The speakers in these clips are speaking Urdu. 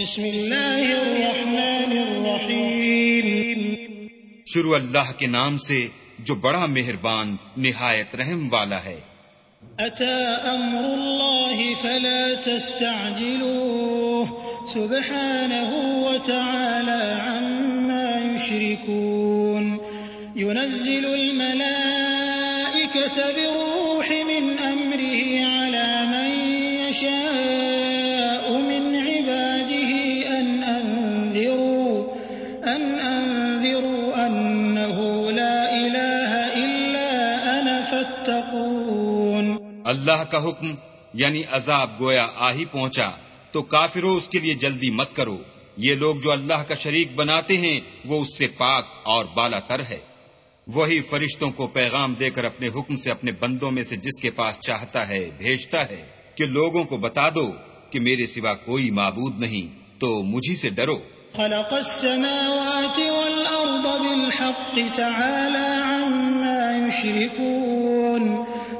بسم اللہ الرحمن الرحیم۔ شروع اللہ کے نام سے جو بڑا مہربان نہایت رحم والا ہے۔ أتى أمر الله فلا تستعجلوه سبحانه وتعالى عما يشركون ينزل الملائكة بالروح اللہ کا حکم یعنی عذاب گویا آ ہی پہنچا۔ تو کافروں، اس کے لیے جلدی مت کرو۔ یہ لوگ جو اللہ کا شریک بناتے ہیں، وہ اس سے پاک اور بالا تر ہے۔ وہی فرشتوں کو پیغام دے کر اپنے حکم سے اپنے بندوں میں سے جس کے پاس چاہتا ہے، بھیجتا ہے کہ لوگوں کو بتا دو کہ میرے سوا کوئی معبود نہیں۔ تو مجھی سے ڈرو۔ خلق السماوات والأرض بالحق، تعالى عما يشركون۔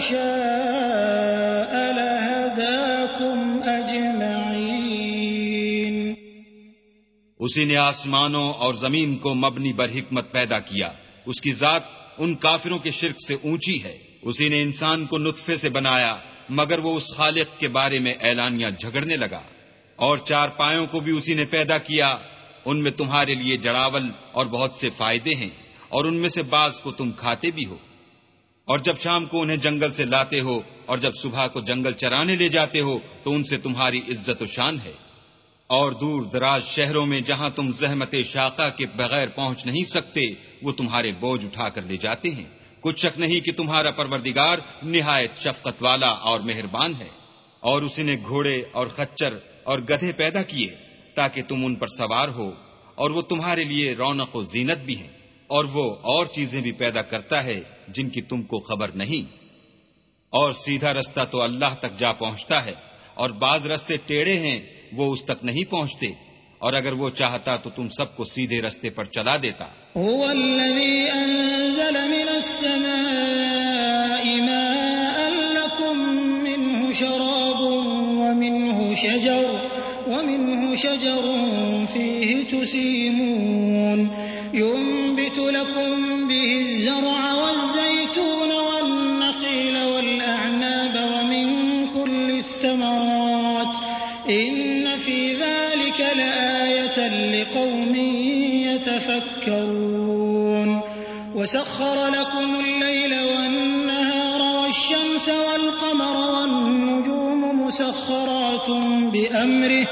شاء لهداكم أجمعين. اسی نے آسمانوں اور زمین کو مبنی بر حکمت پیدا کیا۔ اس کی ذات ان کافروں کے شرک سے اونچی ہے۔ اسی نے انسان کو نطفے سے بنایا، مگر وہ اس خالق کے بارے میں اعلانیہ جھگڑنے لگا۔ اور چار پایوں کو بھی اسی نے پیدا کیا۔ ان میں تمہارے لیے جڑاول اور بہت سے فائدے ہیں، اور ان میں سے بعض کو تم کھاتے بھی ہو۔ اور جب شام کو انہیں جنگل سے لاتے ہو اور جب صبح کو جنگل چرانے لے جاتے ہو تو ان سے تمہاری عزت و شان ہے۔ اور دور دراز شہروں میں جہاں تم زحمت شاقہ کے بغیر پہنچ نہیں سکتے، وہ تمہارے بوجھ اٹھا کر لے جاتے ہیں۔ کچھ شک نہیں کہ تمہارا پروردگار نہایت شفقت والا اور مہربان ہے۔ اور اسی نے گھوڑے اور خچر اور گدھے پیدا کیے تاکہ تم ان پر سوار ہو، اور وہ تمہارے لیے رونق و زینت بھی ہیں۔ اور وہ اور چیزیں بھی پیدا کرتا ہے جن کی تم کو خبر نہیں۔ اور سیدھا رستہ تو اللہ تک جا پہنچتا ہے، اور بعض رستے ٹیڑے ہیں، وہ اس تک نہیں پہنچتے۔ اور اگر وہ چاہتا تو تم سب کو سیدھے رستے پر چلا دیتا۔ هو الذي من السماء ماء لكم منه شراب ومنه شجر ومنه شجر فيه تسيمون وسخر لكم الليل والنهار والشمس والقمر والنجوم مسخرات بأمره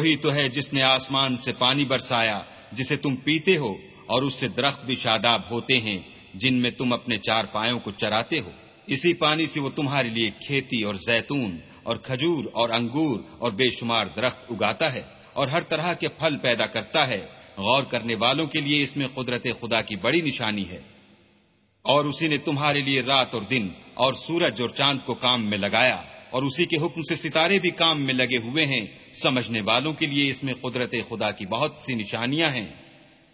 وہی تو ہے جس نے آسمان سے پانی برسایا، جسے تم پیتے ہو اور اس سے درخت بھی شاداب ہوتے ہیں، جن میں تم اپنے چار پایوں کو چراتے ہو۔ اسی پانی سے وہ تمہارے لیے کھیتی اور زیتون اور کھجور اور انگور اور بے شمار درخت اگاتا ہے اور ہر طرح کے پھل پیدا کرتا ہے۔ غور کرنے والوں کے لیے اس میں قدرت خدا کی بڑی نشانی ہے۔ اور اسی نے تمہارے لیے رات اور دن اور سورج اور چاند کو کام میں لگایا۔ اور اسی کے حکم سے ستارے بھی کام میں لگے ہوئے ہیں۔ سمجھنے والوں کے لیے اس میں قدرت خدا کی بہت سی نشانیاں ہیں۔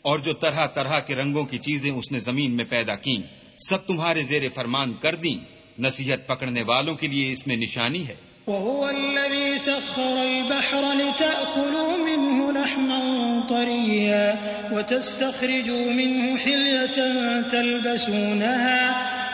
اور جو طرح طرح کے رنگوں کی چیزیں اس نے زمین میں پیدا کی سب تمہارے زیر فرمان کر دیں۔ نصیحت پکڑنے والوں کے لیے اس میں نشانی ہے۔ وهو الذي سخر البحر لتأكلوا منه لحما طريا وتستخرجوا منه حلية تلبسونها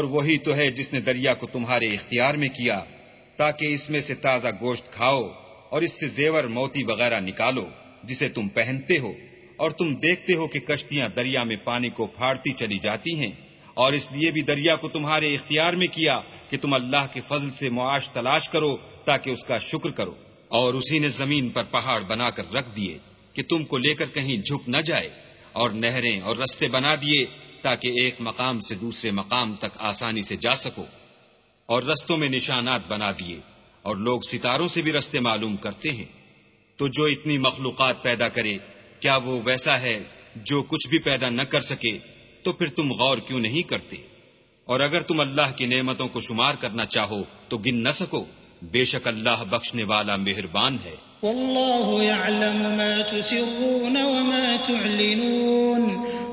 اور وہی تو ہے جس نے دریا کو تمہارے اختیار میں کیا، تاکہ اس میں سے تازہ گوشت کھاؤ اور اس سے زیور موتی وغیرہ نکالو، جسے تم پہنتے ہو۔ اور تم دیکھتے ہو کہ کشتیاں دریا میں پانی کو پھاڑتی چلی جاتی ہیں۔ اور اس لیے بھی دریا کو تمہارے اختیار میں کیا کہ تم اللہ کے فضل سے معاش تلاش کرو تاکہ اس کا شکر کرو۔ اور اسی نے زمین پر پہاڑ بنا کر رکھ دیے کہ تم کو لے کر کہیں جھک نہ جائے اور نہریں اور رستے بنا دیے تاکہ ایک مقام سے دوسرے مقام تک آسانی سے جا سکو اور رستوں میں نشانات بنا دیے اور لوگ ستاروں سے بھی رستے معلوم کرتے ہیں۔ تو جو اتنی مخلوقات پیدا کرے، کیا وہ ویسا ہے جو کچھ بھی پیدا نہ کر سکے؟ تو پھر تم غور کیوں نہیں کرتے؟ اور اگر تم اللہ کی نعمتوں کو شمار کرنا چاہو تو گن نہ سکو۔ بے شک اللہ بخشنے والا مہربان ہے۔ والله يعلم ما تسرون وما تعلنون۔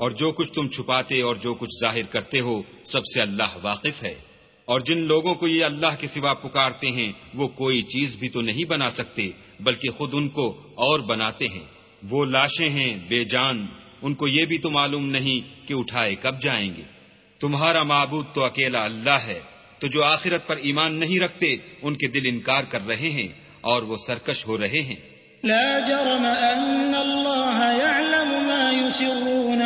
اور جو کچھ تم چھپاتے اور جو کچھ ظاہر کرتے ہو، سب سے اللہ واقف ہے۔ اور جن لوگوں کو یہ اللہ کے سوا پکارتے ہیں، وہ کوئی چیز بھی تو نہیں بنا سکتے، بلکہ خود ان کو اور بناتے ہیں۔ وہ لاشیں ہیں، بے جان۔ ان کو یہ بھی تو معلوم نہیں کہ اٹھائے کب جائیں گے۔ تمہارا معبود تو اکیلا اللہ ہے۔ تو جو آخرت پر ایمان نہیں رکھتے، ان کے دل انکار کر رہے ہیں اور وہ سرکش ہو رہے ہیں۔ لا جرم أن الله يعلم ما يسرون۔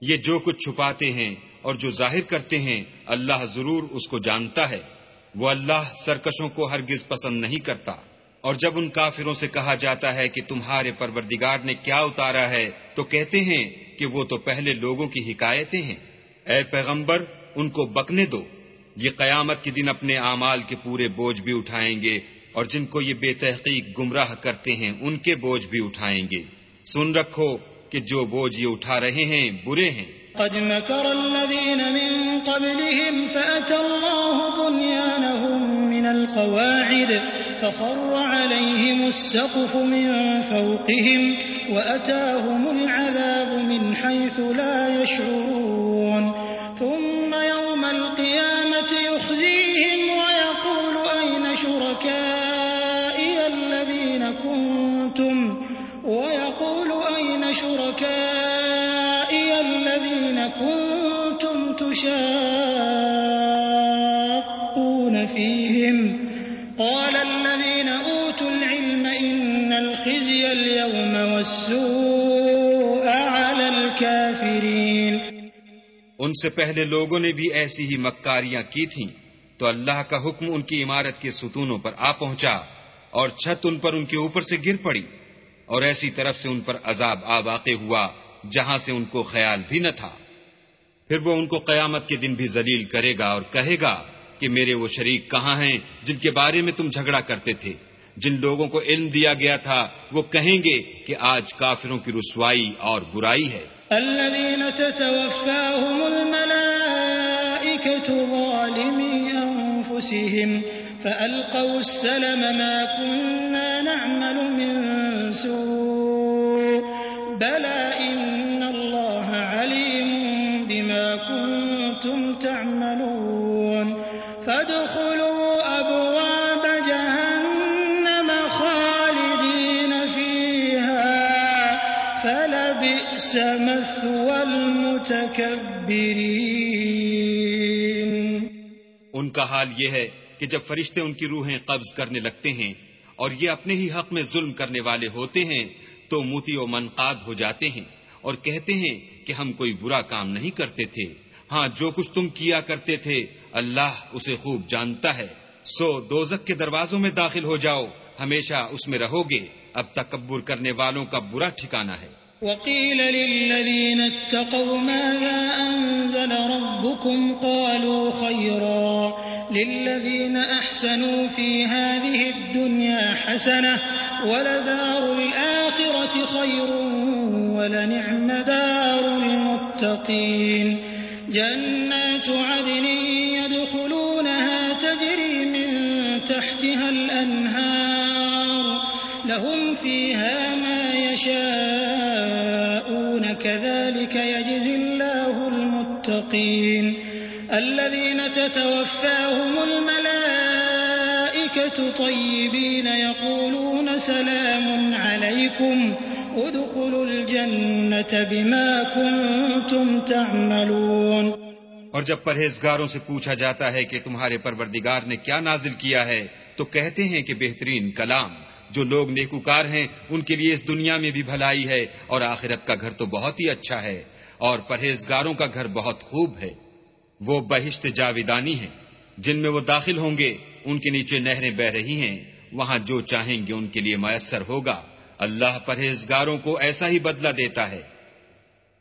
یہ جو کچھ چھپاتے ہیں اور جو ظاہر کرتے ہیں، اللہ ضرور اس کو جانتا ہے۔ وہ اللہ سرکشوں کو ہرگز پسند نہیں کرتا۔ اور جب ان کافروں سے کہا جاتا ہے کہ تمہارے پروردگار نے کیا اتارا ہے، تو کہتے ہیں کہ وہ تو پہلے لوگوں کی حکایتیں ہیں۔ اے پیغمبر، ان کو بکنے دو۔ یہ قیامت کے دن اپنے اعمال کے پورے بوجھ بھی اٹھائیں گے، اور جن کو یہ بے تحقیق گمراہ کرتے ہیں، ان کے بوجھ بھی اٹھائیں گے۔ سن رکھو کہ جو بوجھ یہ اٹھا رہے ہیں برے ہیں۔ قد مكر الذين من قبلهم فأتى الله بنيانهم من القواعد فخر عليهم السقف من فوقهم وأتاهم العذاب من حيث لا يشعرون ثم يوم القيامة قال الذين أوتوا العلم إن الخزي اليوم والسوء على الكافرين. ان سے پہلے لوگوں نے بھی ایسی ہی مکاریاں کی تھیں تو اللہ کا حکم ان کی عمارت کے ستونوں پر آ پہنچا اور چھت ان پر ان کے اوپر سے گر پڑی اور ایسی طرف سے ان پر عذاب آ واقع ہوا جہاں سے ان کو خیال بھی نہ تھا۔ پھر وہ ان کو قیامت کے دن بھی ذلیل کرے گا اور کہے گا کہ میرے وہ شریک کہاں ہیں جن کے بارے میں تم جھگڑا کرتے تھے؟ جن لوگوں کو علم دیا گیا تھا، وہ کہیں گے کہ آج کافروں کی رسوائی اور برائی ہے۔ الذين تتوفاهم الملائكة ظالمي أنفسهم، فألقوا السلم ما كنا نعمل من سوء، بلى إن الله عليم بما كنتم تعملون۔ فادخلوا أبواب جهنم خالدين فيها، فلبئس مثوى المتكبرين. ان کا حال یہ ہے کہ جب فرشتے ان کی روحیں قبض کرنے لگتے ہیں اور یہ اپنے ہی حق میں ظلم کرنے والے ہوتے ہیں، تو موتی و منقاد ہو جاتے ہیں اور کہتے ہیں کہ ہم کوئی برا کام نہیں کرتے تھے۔ ہاں جو کچھ تم کیا کرتے تھے اللہ اسے خوب جانتا ہے۔ سو دوزک کے دروازوں میں داخل ہو جاؤ۔ ہمیشہ اس میں رہو گے۔ اب تکبر کرنے والوں کا برا ٹھکانہ ہے۔ وقيل للذين اتقوا ماذا أنزل ربكم قالوا خيرا للذين أحسنوا في هذه الدنيا حسنة ولدار الآخرة خير ولنعم دار المتقين۔ جنات عدن الأنهار لهم فيها ما يشاءون كذلك يجزي الله المتقين الذين تتوفاهم الملائكة طيبين يقولون سلام عليكم ادخلوا الجنة بما كنتم تعملون اور جب پرہیزگاروں سے پوچھا جاتا ہے کہ تمہارے پروردگار نے کیا نازل کیا ہے تو کہتے ہیں کہ بہترین کلام جو لوگ نیکوکار ہیں، ان کے لیے اس دنیا میں بھی بھلائی ہے اور آخرت کا گھر تو بہت ہی اچھا ہے اور پرہیزگاروں کا گھر بہت خوب ہے۔ وہ بہشت جاویدانی ہیں، جن میں وہ داخل ہوں گے، ان کے نیچے نہریں بہ رہی ہیں۔ وہاں جو چاہیں گے ان کے لیے میسر ہوگا۔ اللہ پرہیزگاروں کو ایسا ہی بدلہ دیتا ہے۔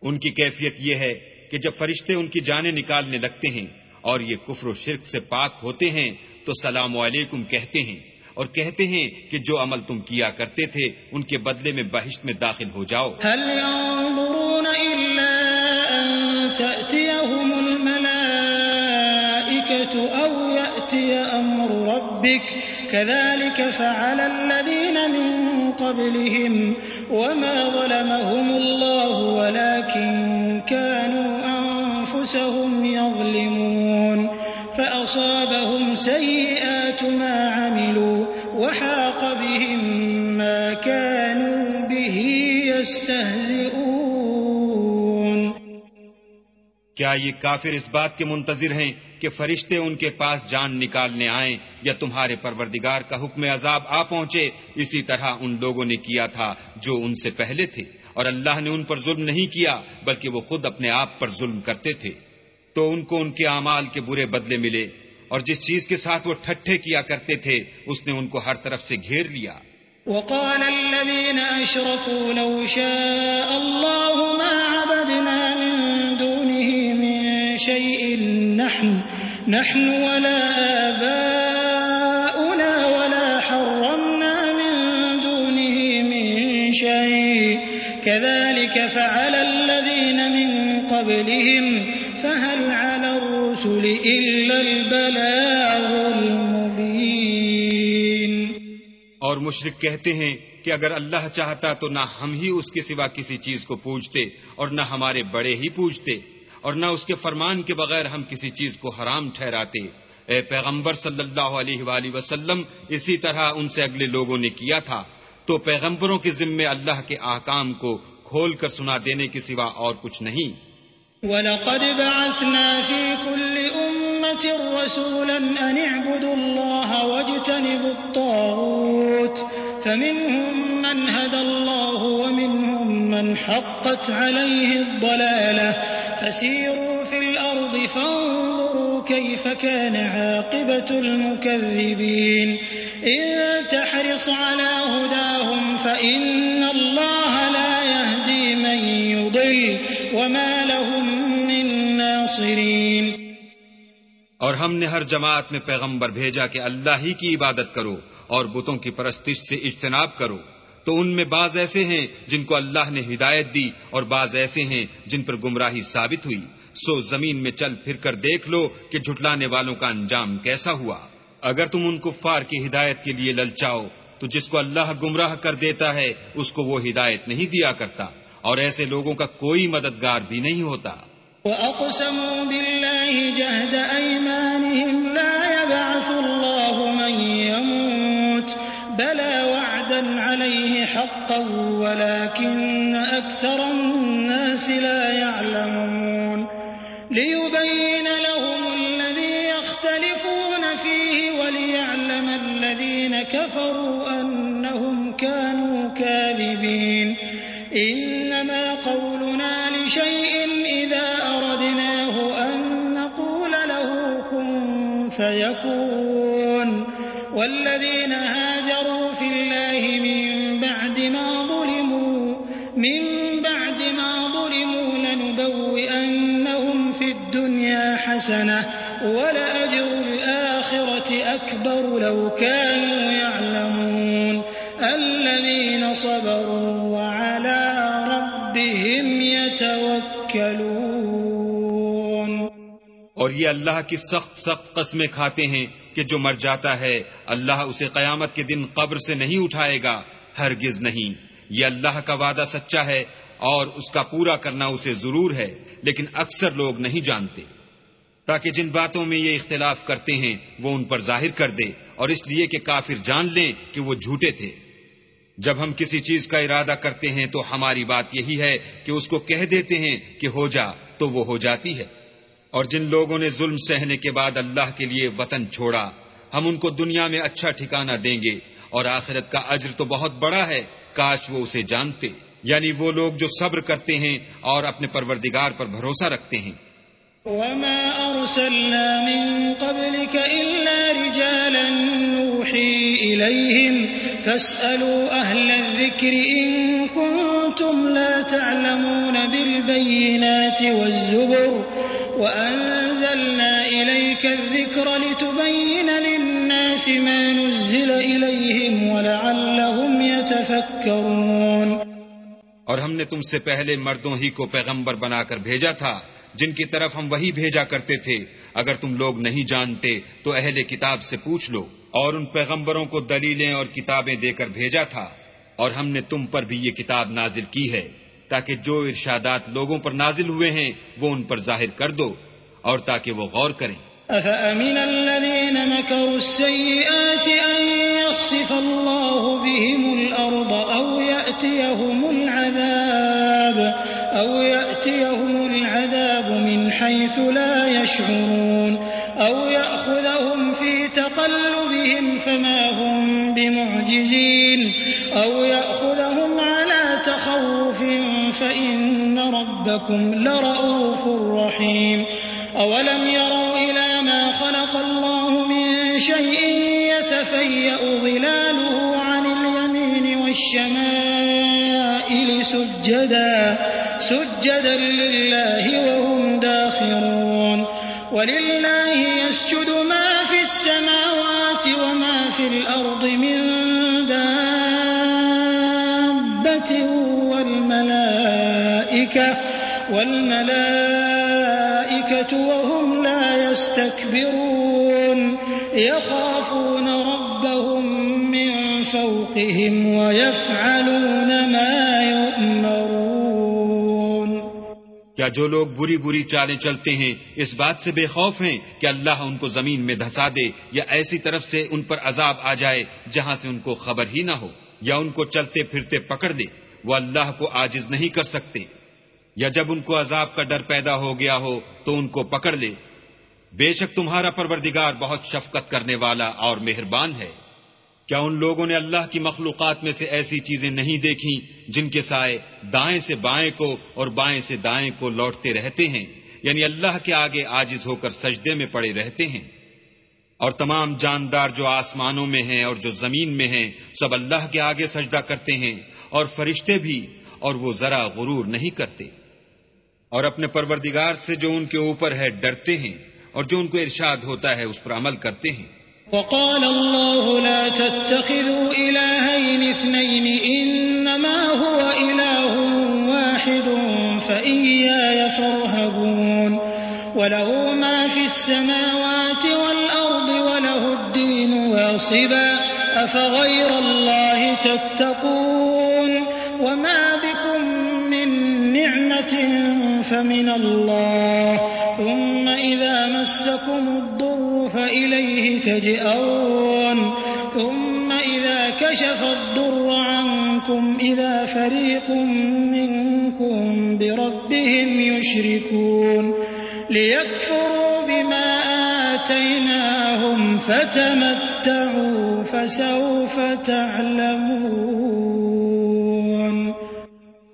ان کی کیفیت یہ ہے کہ جب فرشتے ان کی جانیں نکالنے لگتے ہیں اور یہ کفر و شرک سے پاک ہوتے ہیں تو سلام علیکم کہتے ہیں اور کہتے ہیں کہ جو عمل تم کیا کرتے تھے، ان کے بدلے میں بہشت میں داخل ہو جاؤ۔ هل ينظرون إلا أن تأتيهم الملائكة أو يأتي أمر ربك؟ كذلك فعل الذين من قبلهم وما ظلمهم الله ولكن كانوا أنفسهم يظلمون. فأصابهم سيئات ما عملوا وحاق بهم ما كانوا به يستهزئون. کیا یہ کافر اس بات کے منتظر ہیں کہ فرشتے ان کے پاس جان نکالنے آئیں یا تمہارے پروردگار کا حکم عذاب آ پہنچے؟ اسی طرح ان لوگوں نے کیا تھا جو ان سے پہلے تھے اور اللہ نے ان پر ظلم نہیں کیا، بلکہ وہ خود اپنے آپ پر ظلم کرتے تھے۔ تو ان کو ان کے اعمال کے برے بدلے ملے اور جس چیز کے ساتھ وہ ٹھٹھے کیا کرتے تھے، اس نے ان کو ہر طرف سے گھیر لیا۔ وقال الذين أشركوا لو شاء الله ما عبدنا من دونه من شيء، نحن نحن ولا آباؤنا ولا حرمنا من دونه من شيء. كذلك فعل الذين من قبلهم. فهل على الرسل إلا البلاغ المبين؟ اور مشرق کہتے ہیں کہ اگر اللہ چاہتا تو نہ ہم ہی اس کے سوا کسی چیز کو پوچھتے اور نہ ہمارے بڑے ہی پوچھتے اور نہ اس کے فرمان کے بغیر ہم کسی چیز کو حرام ٹھہراتے۔ اے پیغمبر صلی اللہ علیہ وآلہ وسلم، اسی طرح ان سے اگلے لوگوں نے کیا تھا۔ تو پیغمبروں کے ذمے اللہ کے احکام کو کھول کر سنا دینے کے سوا اور کچھ نہیں۔ ولقد بعثنا في كل أمة رسولا أن اعبدوا الله واجتنبوا الطاغوت فمنهم من هدى الله ومنهم من حقت عليه الضلالة فسيروا في الأرض فانظروا كيف كان عاقبة المكذبين إن تحرص على هداهم فإن الله لا يهدي من يضل وما لهم من اور ہم نے ہر جماعت میں پیغمبر بھیجا کہ اللہ ہی کی عبادت کرو اور بتوں کی پرستش سے اجتناب کرو۔ تو ان میں بعض ایسے ہیں جن کو اللہ نے ہدایت دی اور بعض ایسے ہیں جن پر گمراہی ثابت ہوئی۔ سو زمین میں چل پھر کر دیکھ لو کہ جھٹلانے والوں کا انجام کیسا ہوا۔ اگر تم ان کفار کی ہدایت کے لیے للچاؤ، تو جس کو اللہ گمراہ کر دیتا ہے، اس کو وہ ہدایت نہیں دیا کرتا۔ اور ایسے لوگوں کا کوئی مددگار بھی نہیں ہوتا۔ وَأَقْسَمُوا بِاللَّهِ جَهْدَ أَيْمَانِهِمْ لَا يَبْعَثُ اللَّهُ مَن يَمُوتُ، بَلَى وَعْدًا عَلَيْهِ حَقًّا وَلَكِنَّ أَكْثَرَ النَّاسِ لَا يَعْلَمُونَ. لِيُبَيِّنَ لَهُمُ الَّذِي يَخْتَلِفُونَ فِيهِ وَلِيَعْلَمَ الَّذِينَ كَفَرُوا أَنَّهُمْ كَانُوا كَاذِبِينَ. كُن والذين هاجروا في الله من بعد ما ظلموا من بعد ما ظلموا لنبوئنهم في الدنيا حسنة ولأجر الآخرة أكبر لو كان یہ اللہ کی سخت سخت قسمیں کھاتے ہیں کہ جو مر جاتا ہے، اللہ اسے قیامت کے دن قبر سے نہیں اٹھائے گا، ہرگز نہیں۔ یہ اللہ کا وعدہ سچا ہے اور اس کا پورا کرنا اسے ضرور ہے، لیکن اکثر لوگ نہیں جانتے۔ تاکہ جن باتوں میں یہ اختلاف کرتے ہیں، وہ ان پر ظاہر کر دے اور اس لیے کہ کافر جان لیں کہ وہ جھوٹے تھے۔ جب ہم کسی چیز کا ارادہ کرتے ہیں تو ہماری بات یہی ہے کہ اس کو کہہ دیتے ہیں کہ ہو جا، تو وہ ہو جاتی ہے۔ اور جن لوگوں نے ظلم سہنے کے بعد اللہ کے لیے وطن چھوڑا، ہم ان کو دنیا میں اچھا ٹھکانہ دیں گے، اور آخرت کا اجر تو بہت بڑا ہے، کاش وہ اسے جانتے۔ یعنی وہ لوگ جو صبر کرتے ہیں اور اپنے پروردگار پر بھروسہ رکھتے ہیں۔ وما أرسلنا من قبلك إلا رجالا نوحي إليهم فاسألوا أهل الذكر إن كنتم لا تعلمون بالبينات والزبر وأنزلنا إليك الذكر لتبين للناس ما نزل إليهم ولعلهم يتفكرون. اور ہم نے تم سے پہلے مردوں ہی کو پیغمبر بنا کر بھیجا تھا، جن کی طرف ہم وہی بھیجا کرتے تھے۔ اگر تم لوگ نہیں جانتے، تو اہل کتاب سے پوچھ لو۔ اور ان پیغمبروں کو دلیلیں اور کتابیں دے کر بھیجا تھا۔ اور ہم نے تم پر بھی یہ کتاب نازل کی ہے۔ تاکہ جو ارشادات لوگوں پر نازل ہوئے ہیں، وہ ان پر ظاہر کر دو اور تاکہ وہ غور کریں۔ أفأمن الذين مكروا السيئات أن يخسف الله بهم الأرض أو يأتيهم العذاب أو يأتيهم العذاب من حيث لا يشعرون أو يأخذهم في تقلبهم فما هم بمعجزين أو يأخذهم على تخوف فإن ربكم لرؤوف رحيم أولم يروا إلى ما خلق الله من شيء يتفيأ ظلاله عن اليمين والشمائل سجدا سجدا لله وهم داخرون. ولله والملائكة وهم لا يستكبرون. يخافون ربهم من فوقهم ويفعلون ما يؤمرون. کیا جو لوگ بری بری چالیں چلتے ہیں، اس بات سے بے خوف ہیں کہ اللہ ان کو زمین میں دھسا دے یا ایسی طرف سے ان پر عذاب آ جائے جہاں سے ان کو خبر ہی نہ ہو یا ان کو چلتے پھرتے پکڑ دے۔ وہ اللہ کو آجز نہیں کر سکتے۔ یا جب ان کو عذاب کا ڈر پیدا ہو گیا ہو تو ان کو پکڑ لے۔ بے شک تمہارا پروردگار بہت شفقت کرنے والا اور مہربان ہے۔ کیا ان لوگوں نے اللہ کی مخلوقات میں سے ایسی چیزیں نہیں دیکھی جن کے سائے دائیں سے بائیں کو اور بائیں سے دائیں کو لوٹتے رہتے ہیں؟ یعنی اللہ کے آگے آجز ہو کر سجدے میں پڑے رہتے ہیں۔ اور تمام جاندار جو آسمانوں میں ہیں اور جو زمین میں ہیں، سب اللہ کے آگے سجدہ کرتے ہیں اور فرشتے بھی، اور وہ ذرا غرور نہیں کرتے۔ اور اپنے پروردگار سے جو ان کے اوپر ہے ڈرتے ہیں اور جو ان کو ارشاد ہوتا ہے اس پر عمل کرتے ہیں۔ وقال الله لا تتخذوا إلهين اثنين، إنما هو إله واحد، فإياي فارهبون. وله ما في السماوات والأرض وله الدين واصبا، أفغير الله تتقون؟ فمن الله. ثم إذا مسكم الضر فإليه تجئون ثم إذا كشف الضر عنكم إذا فريق منكم بربهم يشركون. ليكفروا بما آتيناهم فتمتعوا فسوف تعلمون.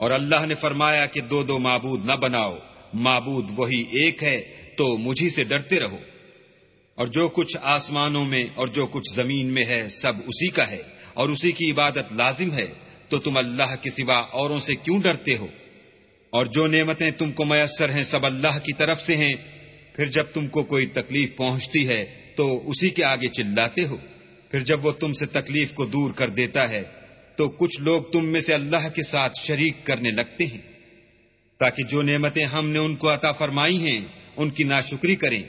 اور اللہ نے فرمایا کہ دو دو معبود نہ بناؤ، معبود وہی ایک ہے، تو مجھی سے ڈرتے رہو۔ اور جو کچھ آسمانوں میں اور جو کچھ زمین میں ہے، سب اسی کا ہے، اور اسی کی عبادت لازم ہے۔ تو تم اللہ کے سوا اوروں سے کیوں ڈرتے ہو؟ اور جو نعمتیں تم کو میسر ہیں، سب اللہ کی طرف سے ہیں۔ پھر جب تم کو کوئی تکلیف پہنچتی ہے، تو اسی کے آگے چلاتے ہو۔ پھر جب وہ تم سے تکلیف کو دور کر دیتا ہے تو کچھ لوگ تم میں سے اللہ کے ساتھ شریک کرنے لگتے ہیں۔ تاکہ جو نعمتیں ہم نے ان کو عطا فرمائی ہیں، ان کی ناشکری کریں۔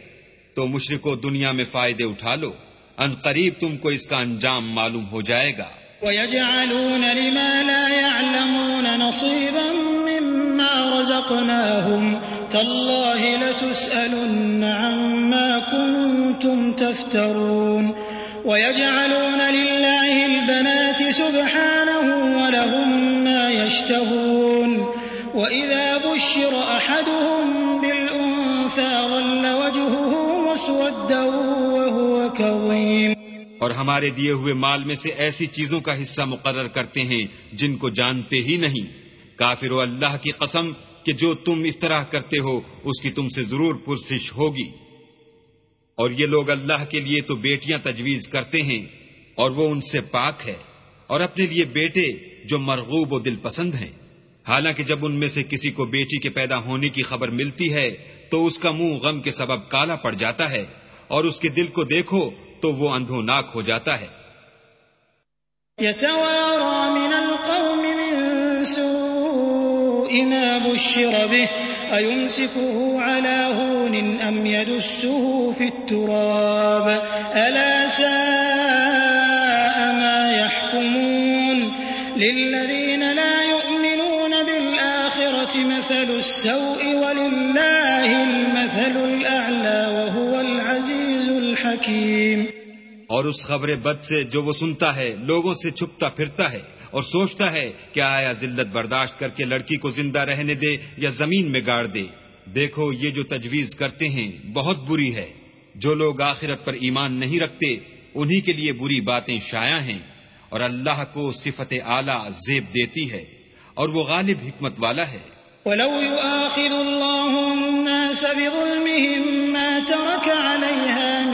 تو مشرقوں دنیا میں فائدے اٹھا لو۔ ان قریب تم کو اس کا انجام معلوم ہو جائے گا۔ وَيَجْعَلُونَ لِمَا لَا يَعْلَمُونَ نَصِيبًا مِّمَّا رَزَقْنَاهُمْ تَاللَّهِ لَتُسْأَلُنَّ عَمَّا كُنتُمْ تَفْتَرُونَ وَيَجْعَلُونَ لِلَّهِ الْبَنَاتِ سُبْحَانَهُ وَلَهُم مَّا يَشْتَهُونَ وَإِذَا بُشِّرَ أَحَدُهُم بِالْأُنثَىٰ ظَلَّ وَجْهُهُ مُسْوَدًّا وَهُوَ كَظِيمٌ. اور ہمارے دیے ہوئے مال میں سے ایسی چیزوں کا حصہ مقرر کرتے ہیں جن کو جانتے ہی نہیں۔ کافر و اللہ کی قسم کہ جو تم افطرا کرتے ہو، اس کی تم سے ضرور پرسش ہوگی۔ اور یہ لوگ اللہ کے لیے تو بیٹیاں تجویز کرتے ہیں اور وہ ان سے پاک ہے اور اپنے لیے بیٹے جو مرغوب و دل پسند ہیں۔ حالانکہ جب ان میں سے کسی کو بیٹی کے پیدا ہونے کی خبر ملتی ہے، تو اس کا منہ غم کے سبب کالا پڑ جاتا ہے اور اس کے دل کو دیکھو تو وہ اندھو ناک ہو جاتا ہے۔ يتوارى من القوم من سوء ما بشر به أيمسكه على هون أم يدسه في التراب؟ ألا ساء ما يحكمون؟ للذين لا يؤمنون بالآخرة مثل السوء ولله المثل الأعلى وهو العزيز الحكيم. اور اس خبر بد سے جو وہ سنتا ہے، لوگوں سے چھپتا پھرتا ہے۔ اور سوچتا ہے کہ آیا ذلت برداشت کر کے لڑکی کو زندہ رہنے دے یا زمین میں گاڑ دے۔ دیکھو یہ جو تجویز کرتے ہیں، بہت بری ہے۔ جو لوگ آخرت پر ایمان نہیں رکھتے، انہی کے لیے بری باتیں شایا ہیں۔ اور اللہ کو صفت اعلی زیب دیتی ہے، اور وہ غالب حکمت والا ہے۔ ولو يؤاخذ الله الناس بظلمهم ما ترك عليها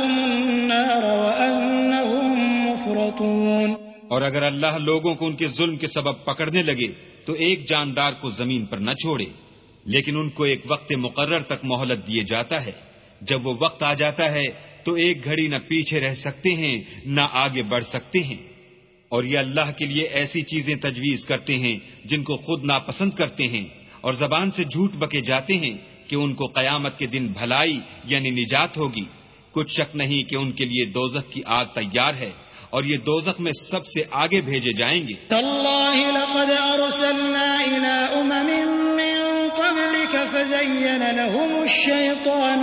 اور اگر اللہ لوگوں کو ان کے ظلم کے سبب پکڑنے لگے، تو ایک جاندار کو زمین پر نہ چھوڑے۔ لیکن ان کو ایک وقت مقرر تک مہلت دیے جاتا ہے۔ جب وہ وقت آ جاتا ہے، تو ایک گھڑی نہ پیچھے رہ سکتے ہیں، نہ آگے بڑھ سکتے ہیں۔ اور یہ اللہ کے لیے ایسی چیزیں تجویز کرتے ہیں، جن کو خود ناپسند کرتے ہیں۔ اور زبان سے جھوٹ بکے جاتے ہیں کہ ان کو قیامت کے دن بھلائی یعنی نجات ہوگی۔ کچھ شک نہیں کہ ان کے لیے دوزخ کی آگ تیار ہے۔ اور یہ دوزخ میں سب سے آگے بھیجے جائیں گے۔ لقد من قبلك فزين لهم الشيطان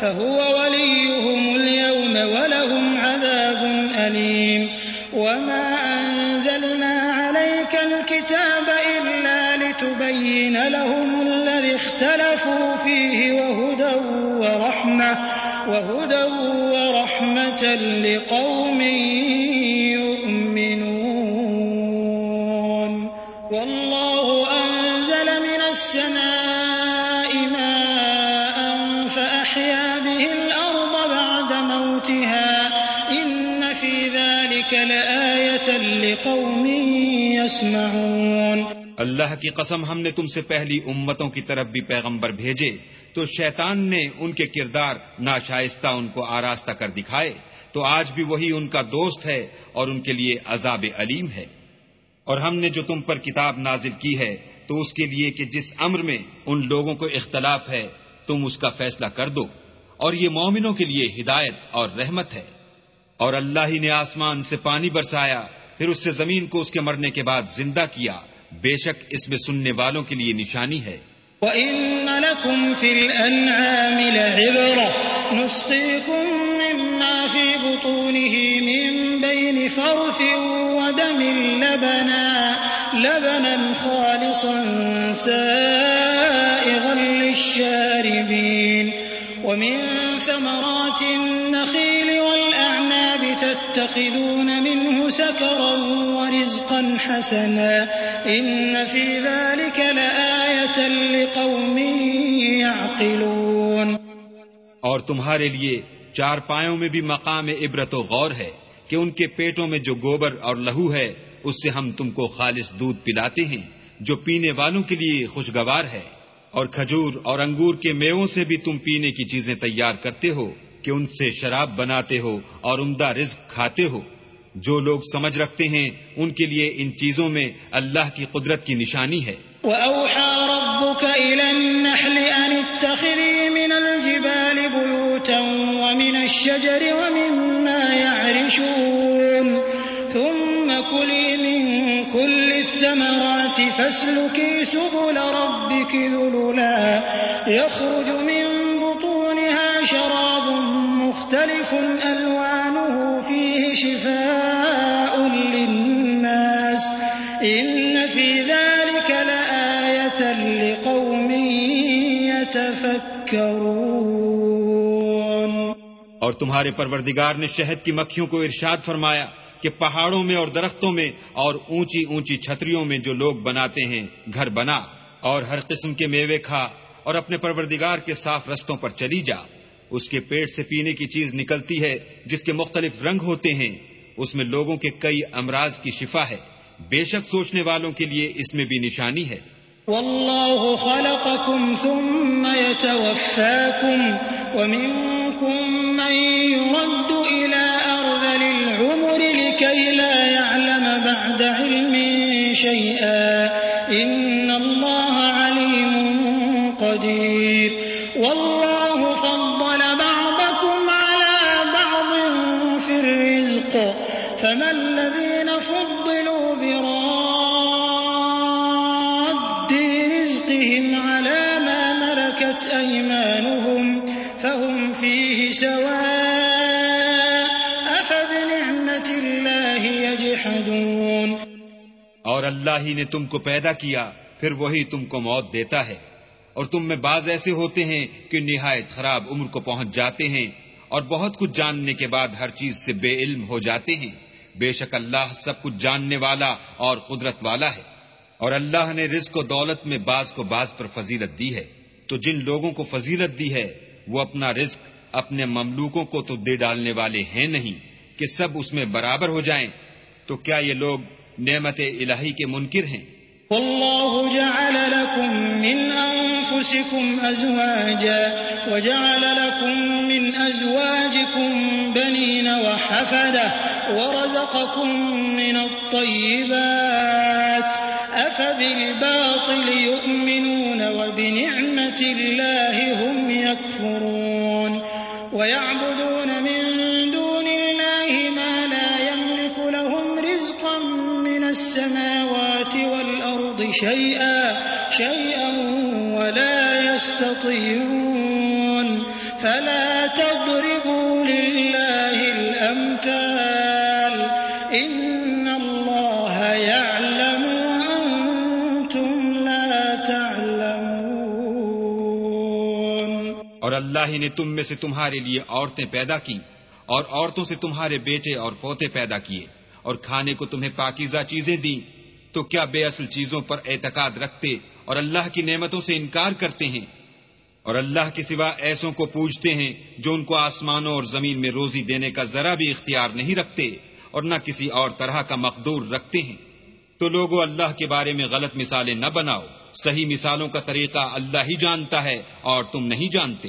فهو وليهم اليوم ولهم عذاب وما عليك الكتاب لتبين لهم الذي اختلفوا فيه وهدى ورحمة۔ وهدى ورحمة لقوم يؤمنون. والله أنزل من السماء ماء فأحيا به الأرض بعد موتها. إن في ذلك لآية لقوم يسمعون. اللہ کی قسم ہم نے تم سے پہلی امتوں کی طرف بھی پیغمبر بھیجے تو شیطان نے ان کے کردار ناشائستہ ان کو آراستہ کر دکھائے۔ تو آج بھی وہی ان کا دوست ہے اور ان کے لیے عذاب علیم ہے۔ اور ہم نے جو تم پر کتاب نازل کی ہے، تو اس کے لیے کہ جس امر میں ان لوگوں کو اختلاف ہے، تم اس کا فیصلہ کر دو۔ اور یہ مومنوں کے لیے ہدایت اور رحمت ہے۔ اور اللہ ہی نے آسمان سے پانی برسایا، پھر اس سے زمین کو اس کے مرنے کے بعد زندہ کیا۔ بے شک اس میں سننے والوں کے لیے نشانی ہے۔ وَإِنَّ لَكُمْ فِي الْأَنْعَامِ لَعِبْرَةً نُسْقِيكُم مِّمَّا فِي بُطُونِهِ مِن بَيْنِ فَرْثٍ وَدَمٍ لَبَنًا لَبَنًا خَالِصًا سَائِغًا لِّلشَّارِبِينَ. وَمِن ثَمَرَاتِ النَّخِيلِ وَالْأَعْنَابِ تَتَّخِذُونَ مِنْهُ سَكَرًا وَرِزْقًا حَسَنًا. إِنَّ فِي ذَلِكَ لَآيَةً لِقَوْمٍ يَعْقِلُونَ اور تمہارے لیے چار پایوں میں بھی مقام عبرت و غور ہے کہ ان کے پیٹوں میں جو گوبر اور لہو ہے، اس سے ہم تم کو خالص دودھ پلاتے ہیں، جو پینے والوں کے لیے خوشگوار ہے۔ اور کھجور اور انگور کے میووں سے بھی تم پینے کی چیزیں تیار کرتے ہو کہ ان سے شراب بناتے ہو اور عمدہ رزق کھاتے ہو۔ جو لوگ سمجھ رکھتے ہیں، ان کے لیے ان چیزوں میں اللہ کی قدرت کی نشانی ہے۔ وَأَوْحَى رَبُّكَ إِلَى النَّحْلِ أَنِ اتَّخِذِي مِنَ الْجِبَالِ بُيُوتًا وَمِنَ الشَّجَرِ وَمِمَّا يَعْرِشُونَ ثُمَّ كُلِي مِن كُلِّ الثَّمَرَاتِ فَاسْلُكِي سُبُلَ رَبِّكِ ذُلُلًا يَخْرُجُ مِن بُطُونِهَا شَرَابٌ مُخْتَلِفٌ أَلْوَانُهُ شِفَاءٌ لِّلنَّاسِ إِنَّ فِي ذَلِكَ لَآيَةً لِقَوْمٍ يَتَفَكَّرُونَ. اور تمہارے پروردگار نے شہد کی مکھیوں کو ارشاد فرمایا کہ پہاڑوں میں اور درختوں میں اور اونچی اونچی چھتریوں میں جو لوگ بناتے ہیں، گھر بنا اور ہر قسم کے میوے کھا اور اپنے پروردگار کے صاف رستوں پر چلی جا۔ اس کے پیٹ سے پینے کی چیز نکلتی ہے جس کے مختلف رنگ ہوتے ہیں۔ اس میں لوگوں کے کئی امراض کی شفا ہے۔ بے شک سوچنے والوں کے لیے اس میں بھی نشانی ہے۔ والله خلقكم ثم يتوفاكم ومنكم من يرد إلى أرذل العمر لكي لا يعلم بعد علم شيئا إن الله عليم قدير والله اللہ ہی نے تم کو پیدا کیا، پھر وہی تم کو موت دیتا ہے۔ اور تم میں بعض ایسے ہوتے ہیں کہ نہایت خراب عمر کو پہنچ جاتے ہیں اور بہت کچھ جاننے کے بعد ہر چیز سے بے علم ہو جاتے ہیں۔ بے شک اللہ سب کچھ جاننے والا اور قدرت والا ہے۔ اور اللہ نے رزق و دولت میں بعض کو بعض پر فضیلت دی ہے۔ تو جن لوگوں کو فضیلت دی ہے، وہ اپنا رزق اپنے مملوکوں کو تو دے ڈالنے والے ہیں نہیں کہ سب اس میں برابر ہو جائیں۔ تو کیا یہ لوگ نعمت الہی کے منکر ہیں۔ والله جعل لكم من أنفسكم أزواجا وجعل لكم من أزواجكم بنين وحفدة ورزقكم من الطيبات أفبالباطل يؤمنون وبنعمة الله هم يكفرون ويعبدون شيئا شيئا ولا يستطيعون. فلا تضربوا لله الأمثال. إن الله يعلم وأنتم لا تعلمون. اور اللہ ہی نے تم میں سے تمہارے لیے عورتیں پیدا کی اور عورتوں سے تمہارے بیٹے اور پوتے پیدا کیے اور کھانے کو تمہیں پاکیزہ چیزیں دیں۔ تو کیا بے اصل چیزوں پر اعتقاد رکھتے اور اللہ کی نعمتوں سے انکار کرتے ہیں؟ اور اللہ کے سوا ایسوں کو پوچھتے ہیں جو ان کو آسمانوں اور زمین میں روزی دینے کا ذرا بھی اختیار نہیں رکھتے اور نہ کسی اور طرح کا مقدور رکھتے ہیں۔ تو لوگوں اللہ کے بارے میں غلط مثالیں نہ بناؤ۔ صحیح مثالوں کا طریقہ اللہ ہی جانتا ہے اور تم نہیں جانتے۔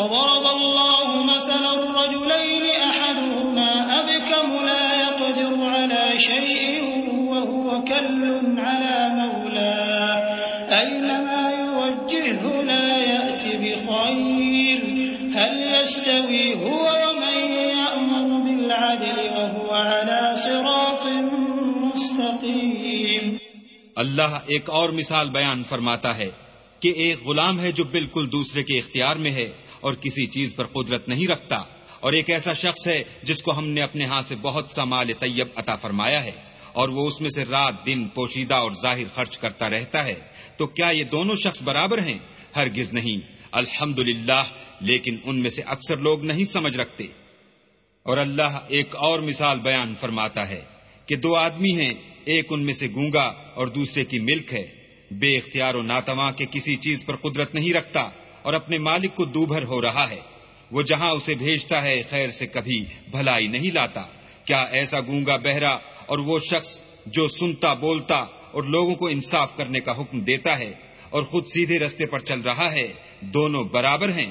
وضرب الله مثلا الرجلين أحدهما أبكم لا يقدر على شيء وهو كل على مولاه. أينما يوجهه لا يأتي بخير. هل يستوي هو ومن يأمر بالعدل وهو على صراط مستقيم؟ اللہ ایک اور مثال بیان فرماتا ہے۔ کہ ایک غلام ہے جو بالکل دوسرے کے اختیار میں ہے اور کسی چیز پر قدرت نہیں رکھتا۔ اور ایک ایسا شخص ہے جس کو ہم نے اپنے ہاں سے بہت سا مال طیب عطا فرمایا ہے اور وہ اس میں سے رات دن پوشیدہ اور ظاہر خرچ کرتا رہتا ہے۔ تو کیا یہ دونوں شخص برابر ہیں؟ ہرگز نہیں۔ الحمد لیکن ان میں سے اکثر لوگ نہیں سمجھ رکھتے۔ اور اللہ ایک اور مثال بیان فرماتا ہے کہ دو آدمی ہیں، ایک ان میں سے گونگا اور دوسرے کی ملک ہے۔ بے اختیار و ناتواں کے کسی چیز پر قدرت نہیں رکھتا اور اپنے مالک کو دوبھر ہو رہا ہے۔ وہ جہاں اسے بھیجتا ہے، خیر سے کبھی بھلائی نہیں لاتا۔ کیا ایسا گونگا بہرا اور وہ شخص جو سنتا، بولتا اور لوگوں کو انصاف کرنے کا حکم دیتا ہے اور خود سیدھے رستے پر چل رہا ہے، دونوں برابر ہیں۔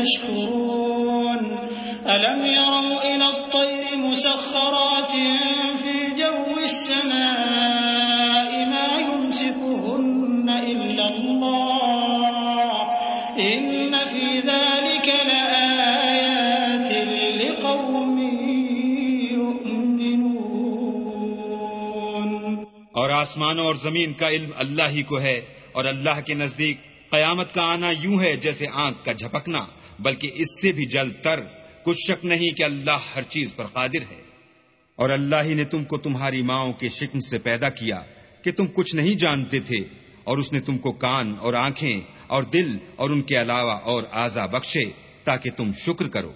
تشكرون ألم يروا إلى الطير مسخرات في جو السماء ما يمسكهن إلا الله؟ إن في ذلك لآيات لقوم يؤمنون. اور آسمانوں اور زمین کا علم اللہ ہی کو ہے اور اللہ کے نزدیک قیامت کا آنا یوں ہے جیسے آنکھ کا جھپکنا۔ بلکہ اس سے بھی جلد تر کچھ شک نہیں کہ اللہ ہر چیز پر قادر ہے۔ اور اللہ ہی نے تم کو تمہاری ماؤں کے شکم سے پیدا کیا کہ تم کچھ نہیں جانتے تھے اور اس نے تم کو کان اور آنکھیں اور دل اور ان کے علاوہ اور آزا بخشے تاکہ تم شکر کرو۔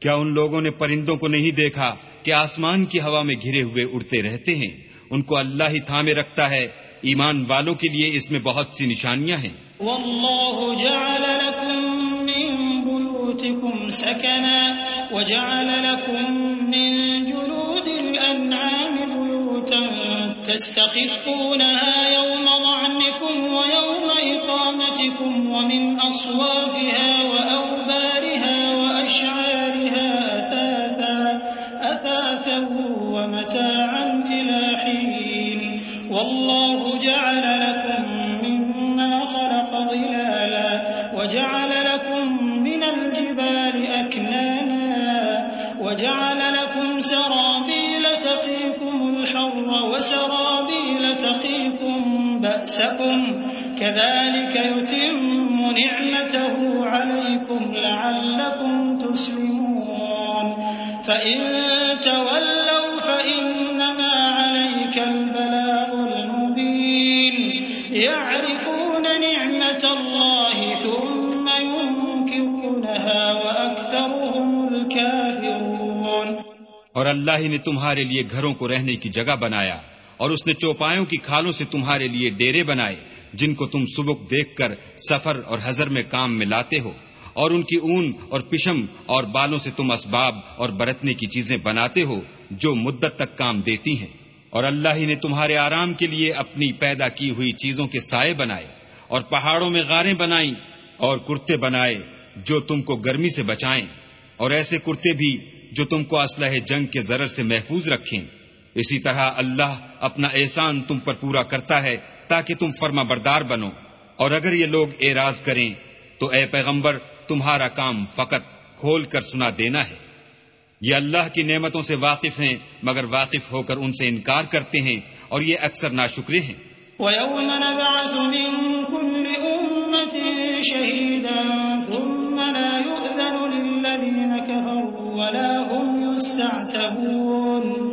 کیا ان لوگوں نے پرندوں کو نہیں دیکھا کہ آسمان کی ہوا میں گھرے ہوئے اڑتے رہتے ہیں؟ ان کو اللہ ہی تھامے رکھتا ہے۔ ایمان والوں کے لیے اس میں بہت سی نشانیاں ہیں۔ والله جعل لكم بيوتكم سكنا وجعل لكم من جلود الأنعام بيوتا تستخفونها يوم ظعنكم ويوم إقامتكم ومن أصوافها وأوبارها وأشعارها أثاثا أثاثا ومتاعا إلى حين. والله جعل لكم وسرابيل تقيكم بأسكم كذلك يتم نعمته عليكم لعلكم تسلمون فإن تولوا فإنما عليك البلاغ المبين يعرفون نعمة الله ثم ينكرونها وأكثرهم الكافرون اور اللہ ہی نے تمہارے لیے گھروں کو رہنے کی جگہ بنایا۔ اور اس نے چوپایوں کی کھالوں سے تمہارے لیے ڈیرے بنائے، جن کو تم سبک دیکھ کر سفر اور حضر میں کام میں لاتے ہو۔ اور ان کی اون اور پشم اور بالوں سے تم اسباب اور برتنے کی چیزیں بناتے ہو، جو مدت تک کام دیتی ہیں۔ اور اللہ ہی نے تمہارے آرام کے لیے اپنی پیدا کی ہوئی چیزوں کے سائے بنائے، اور پہاڑوں میں غاریں بنائیں اور کرتے بنائے جو تم کو گرمی سے بچائیں۔ اور ایسے کرتے بھی جو تم کو اسلحہ جنگ کے ضرر سے محفوظ رکھیں۔ اسی طرح اللہ اپنا احسان تم پر پورا کرتا ہے تاکہ تم فرما بردار بنو۔ اور اگر یہ لوگ اعراض کریں، تو اے پیغمبر، تمہارا کام فقط کھول کر سنا دینا ہے۔ یہ اللہ کی نعمتوں سے واقف ہیں، مگر واقف ہو کر ان سے انکار کرتے ہیں، اور یہ اکثر ناشکرے ہیں۔ وَيَوْمَ نَبْعَثُ مِن كُلِّ أُمَّةٍ شَهِيدًا ثُمَّ لَا يُؤْذَنُ لِلَّذِينَ كَفَرُوا وَلَا هُمْ يُسْتَعْتَبُونَ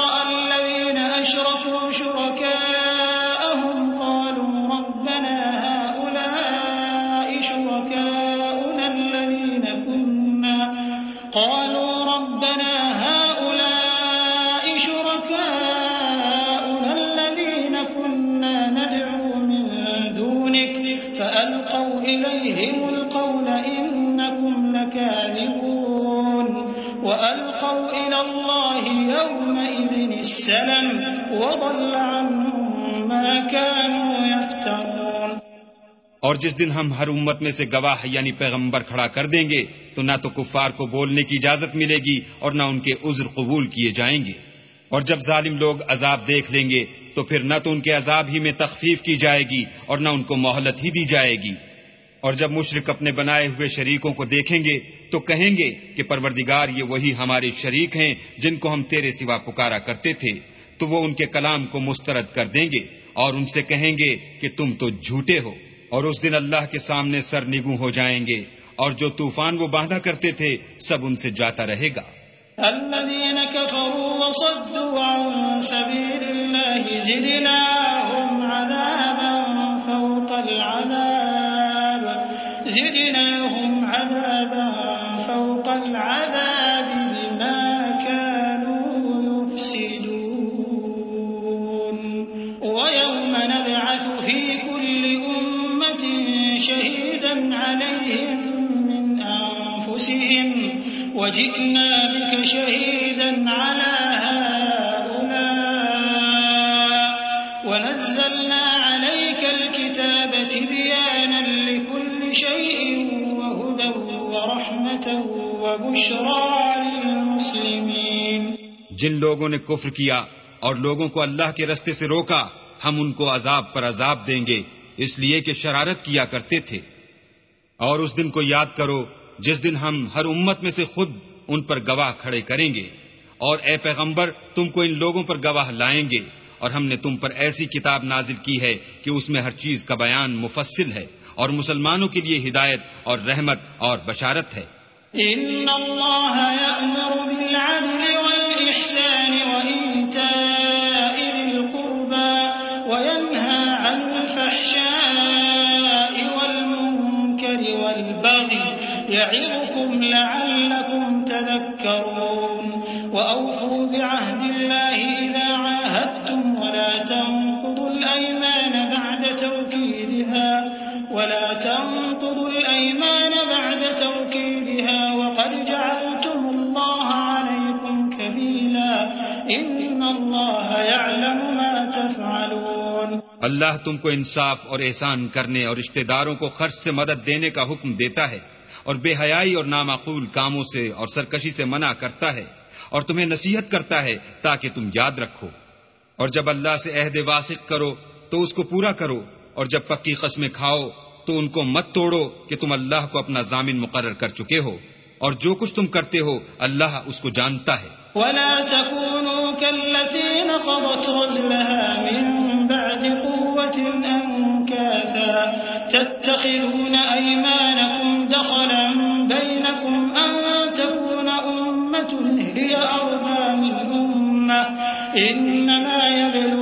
إِلَيْهِمُ الْقَوْلَ إِنَّكُمْ لَكَاذِبُونَ وَأَلْقَوْا إِلَى اللَّهِ يَوْمَئِذٍ السَّلَمَ وَضَلَّ عَنْهُم مَّا كَانُوا يَفْتَرُونَ. اور جس دن ہم ہر امت میں سے گواہ یعنی پیغمبر کھڑا کر دیں گے تو نہ تو کفار کو بولنے کی اجازت ملے گی اور نہ ان کے عذر قبول کیے جائیں گے۔ اور جب ظالم لوگ عذاب دیکھ لیں گے تو پھر نہ تو ان کے عذاب ہی میں تخفیف کی جائے گی اور نہ ان کو مہلت ہی دی جائے گی۔ اور جب مشرق اپنے بنائے ہوئے شریکوں کو دیکھیں گے تو کہیں گے کہ پروردگار یہ وہی ہمارے شریک ہیں جن کو ہم تیرے سوا پکارا کرتے تھے، تو وہ ان کے کلام کو مسترد کر دیں گے اور ان سے کہیں گے کہ تم تو جھوٹے ہو اور اس دن اللہ کے سامنے سر نگو ہو جائیں گے اور جو طوفان وہ باندھا کرتے تھے، سب ان سے جاتا رہے گا۔ الذين كفروا وصدوا عن سبيل الله زدناهم عذابا فوق العذاب. زدناهم عذابا فوق العذاب بما كانوا يفسدون. ويوم نبعث في كل أمة شهيدا عليهم من أنفسهم. وجئنا بك شهيدا على هؤلاء. ونزلنا عليك الكتاب تبيانا شيء وهدى ورحمة وبشرى للمسلمين. جن لوگوں نے کفر کیا اور لوگوں کو اللہ کے رستے سے روکا، ہم ان کو عذاب پر عذاب دیں گے، اس لیے کہ شرارت کیا کرتے تھے۔ اور اس دن کو یاد کرو، جس دن ہم ہر امت میں سے خود ان پر گواہ کھڑے کریں گے۔ اور اے پیغمبر، تم کو ان لوگوں پر گواہ لائیں گے۔ اور ہم نے تم پر ایسی کتاب نازل کی ہے کہ اس میں ہر چیز کا بیان مفصل ہے۔ اور مسلمانوں کے لیے ہدایت اور رحمت اور بشارت ہے۔ إن الله يأمر بالعدل والإحسان وإيتاء ذي القربى وينهى عن الفحشاء والمنكر والبغي يعظكم لعلكم تذكرون وأوفوا بعهد الله إذا عاهدتم ولا تنقضوا ولا تنقضوا الأيمان بعد توكيدها وقد جعلتم الله عليكم كفيلا إن الله يعلم ما تفعلون. اللہ تم کو انصاف اور احسان کرنے اور رشتہ داروں کو خرچ سے مدد دینے کا حکم دیتا ہے اور بے حیائی اور نامعقول کاموں سے اور سرکشی سے منع کرتا ہے اور تمہیں نصیحت کرتا ہے تاکہ تم یاد رکھو اور جب اللہ سے عہد واسق کرو تو اس کو پورا کرو اور جب پکی قسمیں کھاؤ، تو ان کو مت توڑو کہ تم اللہ کو اپنا ضامن مقرر کر چکے ہو۔ اور جو کچھ تم کرتے ہو، اللہ اس کو جانتا ہے۔ ولا تكونوا كالتي نقضت غزلها من بعد قوة أنكاثا تتخذون أيمانكم دخلا بينكم أن تكون أمة هي أربى من أمة إنما يبلوكم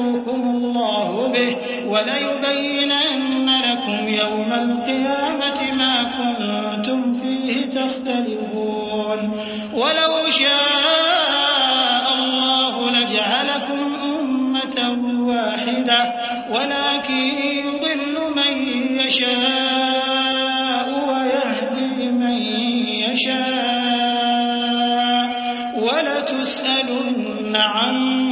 وَلَيُبَيِّنَنَّ لَكُمْ يَوْمَ الْقِيَامَةِ مَا كُنتُمْ فِيهِ تَخْتَلِفُونَ. وَلَوْ شَاءَ اللَّهُ لَجَعَلَكُمْ أُمَّةً وَاحِدَةً، وَلَٰكِن يُضِلُّ مَن يَشَاءُ وَيَهْدِي مَن يَشَاءُ. وَلَتُسْأَلُنَّ عَمَّا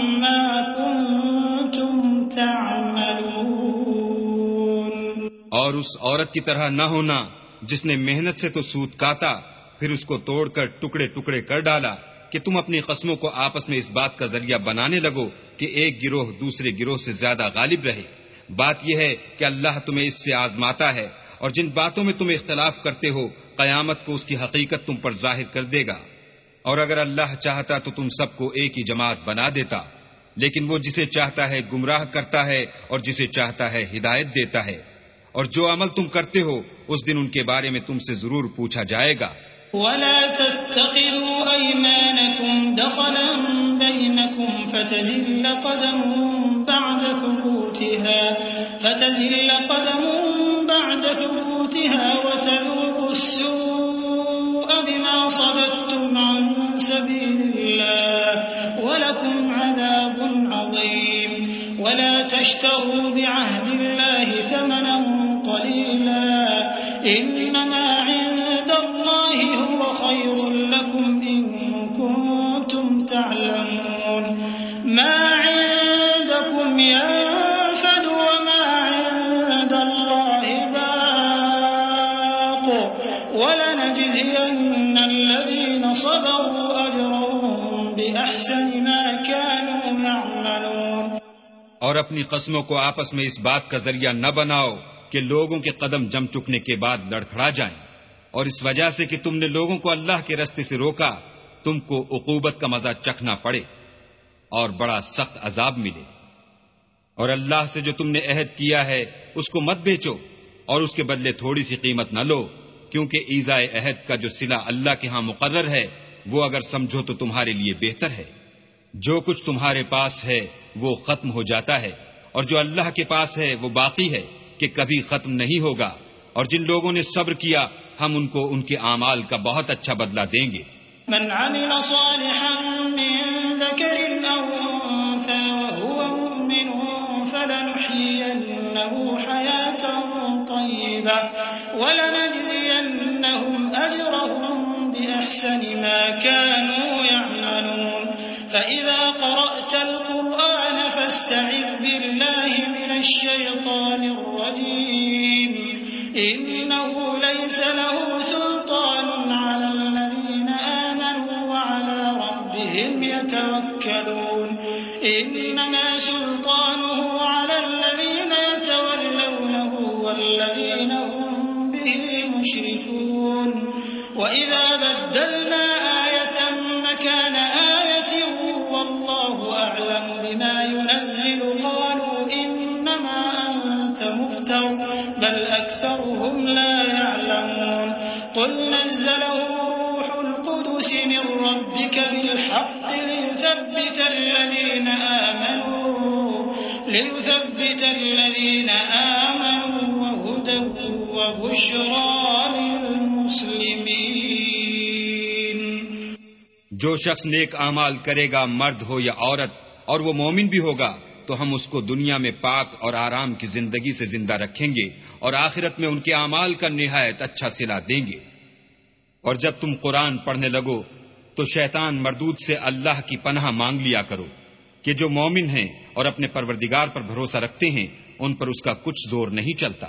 اس عورت کی طرح نہ ہونا۔ جس نے محنت سے تو سوت کاتا، پھر اس کو توڑ کر ٹکڑے ٹکڑے کر ڈالا کہ تم اپنی قسموں کو آپس میں اس بات کا ذریعہ بنانے لگو کہ ایک گروہ دوسرے گروہ سے زیادہ غالب رہے۔ بات یہ ہے کہ اللہ تمہیں اس سے آزماتا ہے اور جن باتوں میں تم اختلاف کرتے ہو، قیامت کو اس کی حقیقت تم پر ظاہر کر دے گا۔ اور اگر اللہ چاہتا تو تم سب کو ایک ہی جماعت بنا دیتا۔ لیکن وہ جسے چاہتا ہے گمراہ کرتا ہے اور جسے چاہتا ہے ہدایت دیتا ہے۔ اور جو عمل تم کرتے ہو، اس دن ان کے بارے میں تم سے ضرور پوچھا جائے گا۔ ولا تتخذوا أيمانكم دخلا بينكم فتزل قدم بعد ثبوتها، فتزل قدم بعد ثبوتها وتذوقوا السوء بما صددتم عن سبيل الله، ولكم عذاب عظيم۔ ولا تشتروا بعهد الله ثمنا قليلا إنما عند الله هو اور اپنی قسموں کو آپس میں اس بات کا ذریعہ نہ بناؤ کہ لوگوں کے قدم جم چکنے کے بعد لڑکھڑا جائیں۔ اور اس وجہ سے کہ تم نے لوگوں کو اللہ کے رستے سے روکا، تم کو عقوبت کا مزہ چکھنا پڑے اور بڑا سخت عذاب ملے۔ اور اللہ سے جو تم نے عہد کیا ہے، اس کو مت بیچو اور اس کے بدلے تھوڑی سی قیمت نہ لو، کیونکہ ایزا عہد کا جو سلا اللہ کے ہاں مقرر ہے، وہ اگر سمجھو تو تمہارے لیے بہتر ہے۔ جو کچھ تمہارے پاس ہے، وہ ختم ہو جاتا ہے، اور جو اللہ کے پاس ہے، وہ باقی ہے، کہ کبھی ختم نہیں ہوگا۔ اور جن لوگوں نے صبر کیا، ہم ان کو ان کے اعمال کا بہت اچھا بدلہ دیں گے۔ من عمل صالحا من ذكر أو أنثى وهو مؤمن فلنحيينه حياة طيبة ولنجزينهم أجرهم بأحسن ما كانوا يعملون۔ فإذا قرأت القرآن فاستعذ بالله من الشيطان الرجيم إنه ليس له سلطان على الذين آمنوا وعلى ربهم يتوكلون إنما سلطانه على الذين يتولونه والذين هم به مشركون وإذا بدلنا ليثبت الذين آمنوا وهدى وبشرى للمسلمين. جو شخص نیک اعمال کرے گا مرد ہو یا عورت اور وہ مومن بھی ہوگا، تو ہم اس کو دنیا میں پاک اور آرام کی زندگی سے زندہ رکھیں گے اور آخرت میں ان کے اعمال کا نہایت اچھا سلا دیں گے۔ اور جب تم قرآن پڑھنے لگو، تو شیطان مردود سے اللہ کی پناہ مانگ لیا کرو۔ کہ جو مومن ہیں اور اپنے پروردگار پر بھروسہ رکھتے ہیں، ان پر اس کا کچھ زور نہیں چلتا۔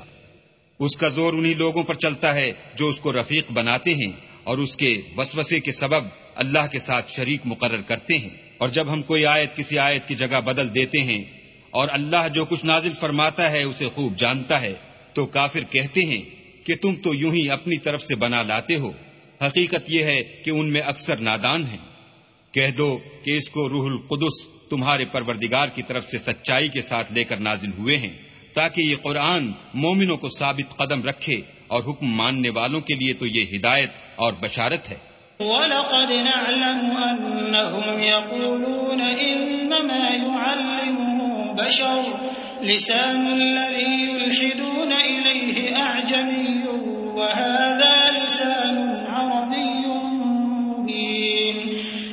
اس کا زور انہی لوگوں پر چلتا ہے جو اس کو رفیق بناتے ہیں اور اس کے وسوسے کے سبب اللہ کے ساتھ شریک مقرر کرتے ہیں۔ اور جب ہم کوئی آیت کسی آیت کی جگہ بدل دیتے ہیں اور اللہ جو کچھ نازل فرماتا ہے اسے خوب جانتا ہے، تو کافر کہتے ہیں کہ تم تو یوں ہی اپنی طرف سے بنا لاتے ہو۔ حقیقت یہ ہے کہ ان میں اکثر نادان ہیں۔ کہہ دو کہ اس کو روح القدس تمہارے پروردگار کی طرف سے سچائی کے ساتھ لے کر نازل ہوئے ہیں، تاکہ یہ قرآن مومنوں کو ثابت قدم رکھے اور حکم ماننے والوں کے لیے تو یہ ہدایت اور بشارت ہے۔ وَلَقَدْ نَعْلَمُ أَنَّهُمْ يَقُولُونَ إِنَّمَا يُعَلِّمُهُ بَشَرٌ لِسَانُ الَّذِي يُلْحِدُونَ إِلَيْهِ أَعْجَمِيٌّ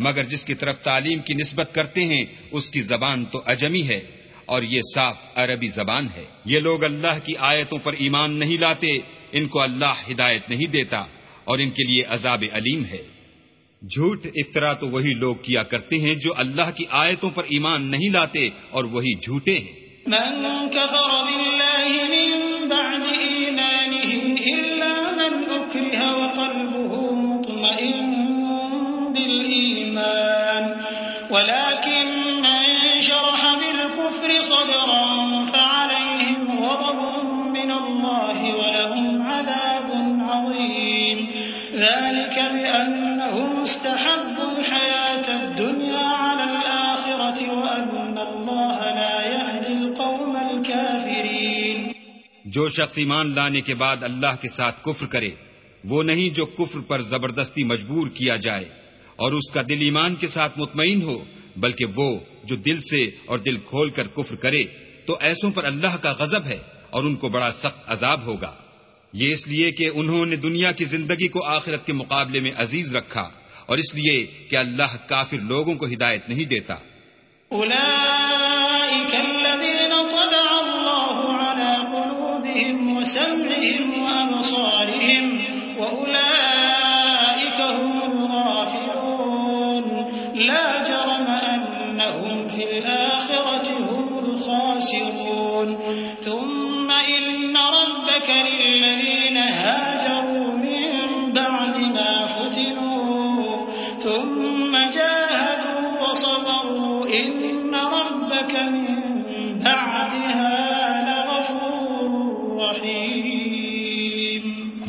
مگر جس کی طرف تعلیم کی نسبت کرتے ہیں اس کی زبان تو اجمی ہے اور یہ صاف عربی زبان ہے۔ یہ لوگ اللہ کی آیتوں پر ایمان نہیں لاتے ان کو اللہ ہدایت نہیں دیتا اور ان کے لیے عذاب علیم ہے۔ جھوٹ افطرا تو وہی لوگ کیا کرتے ہیں جو اللہ کی آیتوں پر ایمان نہیں لاتے اور وہی جھوٹے ہیں۔ من كفر بالله من بعد ولكن من شرح بالكفر صدرا فعليهم غضب من الله ولهم عذاب عظيم. ذلك بأنهم استحبوا الحياة الدنيا على الآخرة وأن الله لا يهدي القوم الكافرين. جو شخص ایمان لانے کے بعد اللہ کے ساتھ کفر کرے، وہ نہیں جو کفر پر زبردستی مجبور کیا جائے۔ اور اس کا دل ایمان کے ساتھ مطمئن ہو، بلکہ وہ جو دل سے اور دل کھول کر کفر کرے، تو ایسوں پر اللہ کا غضب ہے اور ان کو بڑا سخت عذاب ہوگا۔ یہ اس لیے کہ انہوں نے دنیا کی زندگی کو آخرت کے مقابلے میں عزیز رکھا، اور اس لیے کہ اللہ کافر لوگوں کو ہدایت نہیں دیتا۔ لا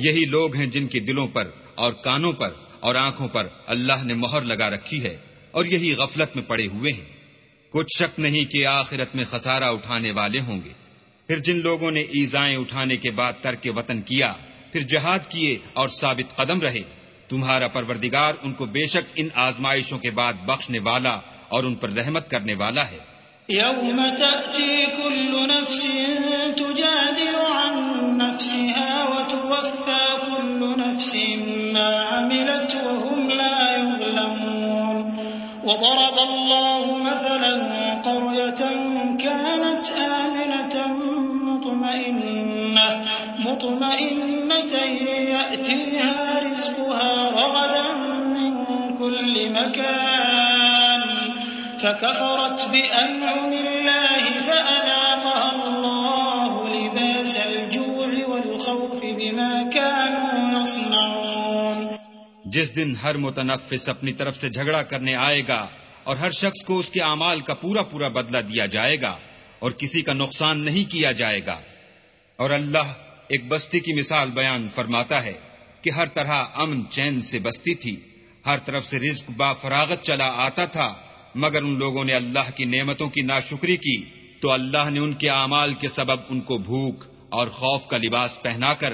یہی لوگ ہیں جن کے دلوں پر اور کانوں پر اور آنکھوں پر اللہ نے مہر لگا رکھی ہے اور یہی غفلت میں پڑے ہوئے ہیں۔ کچھ شک نہیں کہ آخرت میں خسارہ اٹھانے والے ہوں گے۔ پھر جن لوگوں نے ایزائیں اٹھانے کے بعد ترک وطن کیا، پھر جہاد کیے اور ثابت قدم رہے، تمہارا پروردگار ان کو بے شک ان آزمائشوں کے بعد بخشنے والا اور ان پر رحمت کرنے والا ہے۔ يوم تأتي كل نفس تجادل عن نفسها وتوفى نفس ما عملت وهم لا يظلمون. وضرب الله مثلا قرية كانت آمنة مطمئنة مطمئنة يأتيها رزقها رغدا من كل مكان، فكفرت بأنعم الله فأذاقها بما كانوا يصنعون۔ جس دن ہر متنفس اپنی طرف سے جھگڑا کرنے آئے گا اور ہر شخص کو اس کے اعمال کا پورا پورا بدلہ دیا جائے گا اور کسی کا نقصان نہیں کیا جائے گا۔ اور اللہ ایک بستی کی مثال بیان فرماتا ہے کہ ہر طرح امن چین سے بستی تھی۔ ہر طرف سے رزق با فراغت چلا آتا تھا، مگر ان لوگوں نے اللہ کی نعمتوں کی ناشکری کی تو اللہ نے ان کے اعمال کے سبب ان کو بھوک اور خوف کا لباس پہنا کر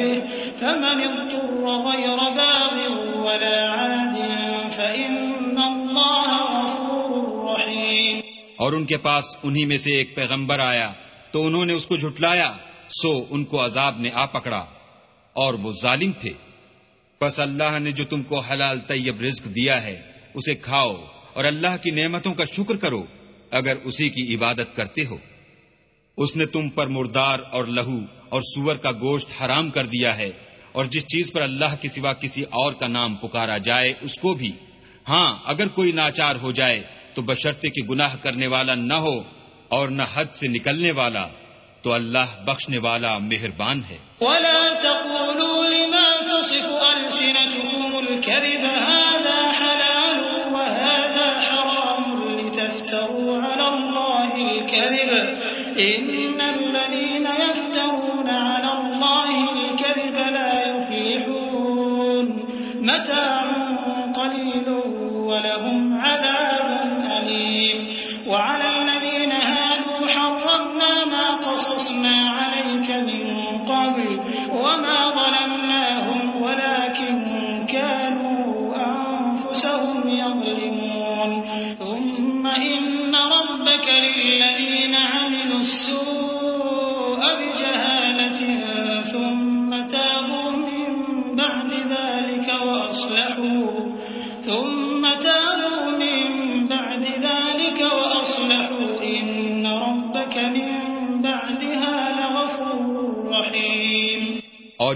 بِهِ. فَمَنِ اضْطُرَّ غَيْرَ بَاغٍ وَلَا عَادٍ فَإِنَّ اللَّهَ غَفُورٌ اور ان کے پاس انہی میں سے ایک پیغمبر آیا تو انہوں نے اس کو جھٹلایا، سو ان کو عذاب نے آ پکڑا اور وہ ظالم تھے۔ بس اللہ نے جو تم کو حلال طیب رزق دیا ہے، اسے کھاؤ اور اللہ کی نعمتوں کا شکر کرو، اگر اسی کی عبادت کرتے ہو۔ اس نے تم پر مردار اور لہو اور سور کا گوشت حرام کر دیا ہے اور جس چیز پر اللہ کے سوا کسی اور کا نام پکارا جائے، اس کو بھی۔ ہاں اگر کوئی ناچار ہو جائے تو بشرتے کے گناہ کرنے والا نہ ہو اور نہ حد سے نکلنے والا، تو اللہ بخشنے والا مہربان ہے۔ ولا تقولوا لما تصف ألسنتكم الكذب هذا حلال وهذا حرام لتفتروا على الله الكذب إن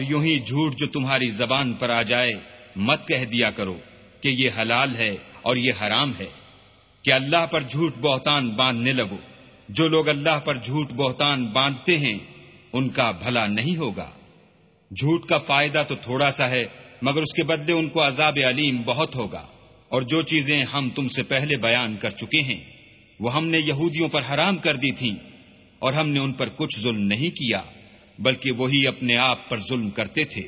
یوں ہی جھوٹ جو تمہاری زبان پر آ جائے، مت کہہ دیا کرو کہ یہ حلال ہے اور یہ حرام ہے۔ کہ اللہ پر جھوٹ بہتان باندھنے لگو۔ جو لوگ اللہ پر جھوٹ بہتان باندھتے ہیں، ان کا بھلا نہیں ہوگا۔ جھوٹ کا فائدہ تو تھوڑا سا ہے، مگر اس کے بدلے ان کو عذاب علیم بہت ہوگا۔ اور جو چیزیں ہم تم سے پہلے بیان کر چکے ہیں، وہ ہم نے یہودیوں پر حرام کر دی تھیں، اور ہم نے ان پر کچھ ظلم نہیں کیا۔ بلکہ وہی اپنے آپ پر ظلم کرتے تھے۔